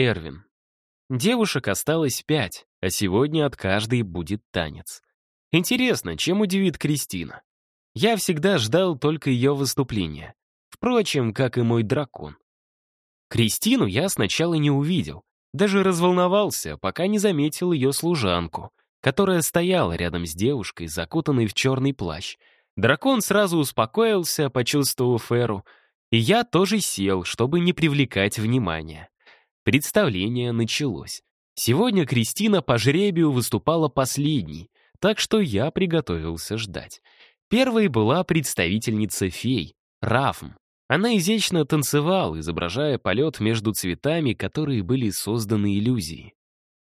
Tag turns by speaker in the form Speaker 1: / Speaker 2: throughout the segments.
Speaker 1: Эрвин. Девушек осталось пять, а сегодня от каждой будет танец. Интересно, чем удивит Кристина? Я всегда ждал только ее выступления. Впрочем, как и мой дракон. Кристину я сначала не увидел, даже разволновался, пока не заметил ее служанку, которая стояла рядом с девушкой, закутанной в черный плащ. Дракон сразу успокоился, почувствовав Эру, и я тоже сел, чтобы не привлекать внимания. Представление началось. Сегодня Кристина по жребию выступала последней, так что я приготовился ждать. Первой была представительница фей, Рафм. Она изящно танцевала, изображая полет между цветами, которые были созданы иллюзией.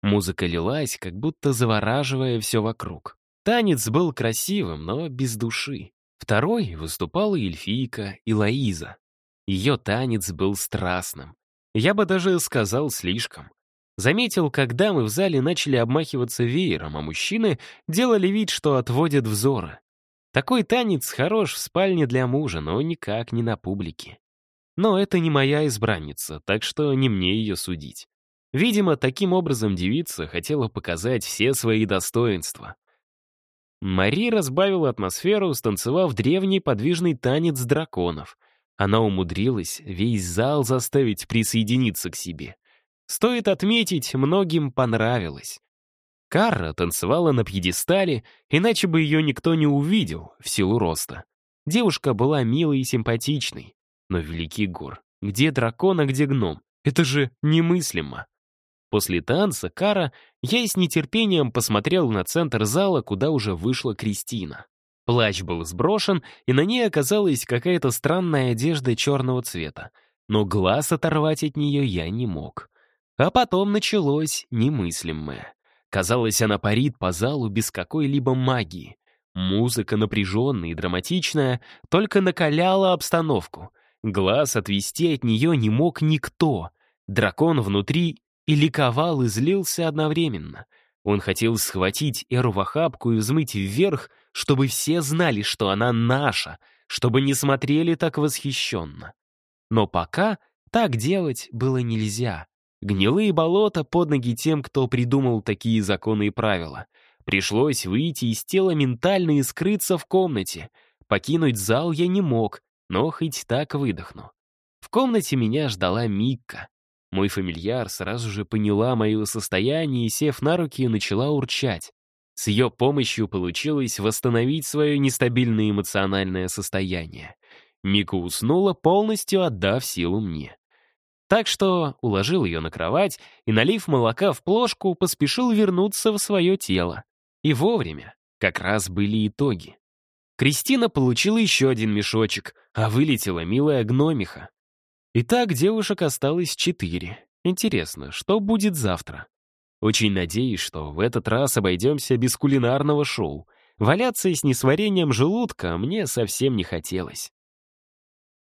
Speaker 1: Музыка лилась, как будто завораживая все вокруг. Танец был красивым, но без души. Второй выступала эльфийка и Лоиза. Ее танец был страстным. Я бы даже сказал слишком. Заметил, когда мы в зале начали обмахиваться веером, а мужчины делали вид, что отводят взоры. Такой танец хорош в спальне для мужа, но никак не на публике. Но это не моя избранница, так что не мне ее судить. Видимо, таким образом девица хотела показать все свои достоинства. Мари разбавила атмосферу, станцевав древний подвижный танец драконов. Она умудрилась весь зал заставить присоединиться к себе. Стоит отметить, многим понравилось. Карра танцевала на пьедестале, иначе бы ее никто не увидел в силу роста. Девушка была милой и симпатичной. Но великий гор, где дракон, а где гном? Это же немыслимо. После танца Кара я с нетерпением посмотрел на центр зала, куда уже вышла Кристина. Плащ был сброшен, и на ней оказалась какая-то странная одежда черного цвета. Но глаз оторвать от нее я не мог. А потом началось немыслимое. Казалось, она парит по залу без какой-либо магии. Музыка напряженная и драматичная только накаляла обстановку. Глаз отвести от нее не мог никто. Дракон внутри и ликовал, и злился одновременно. Он хотел схватить Эру в охапку и взмыть вверх, чтобы все знали, что она наша, чтобы не смотрели так восхищенно. Но пока так делать было нельзя. Гнилые болота под ноги тем, кто придумал такие законы и правила. Пришлось выйти из тела ментально и скрыться в комнате. Покинуть зал я не мог, но хоть так выдохну. В комнате меня ждала Микка. Мой фамильяр сразу же поняла мое состояние и, сев на руки, начала урчать. С ее помощью получилось восстановить свое нестабильное эмоциональное состояние. Мика уснула, полностью отдав силу мне. Так что уложил ее на кровать и, налив молока в плошку, поспешил вернуться в свое тело. И вовремя. Как раз были итоги. Кристина получила еще один мешочек, а вылетела милая гномиха. Итак, девушек осталось четыре. Интересно, что будет завтра? Очень надеюсь, что в этот раз обойдемся без кулинарного шоу. Валяться с несварением желудка мне совсем не хотелось.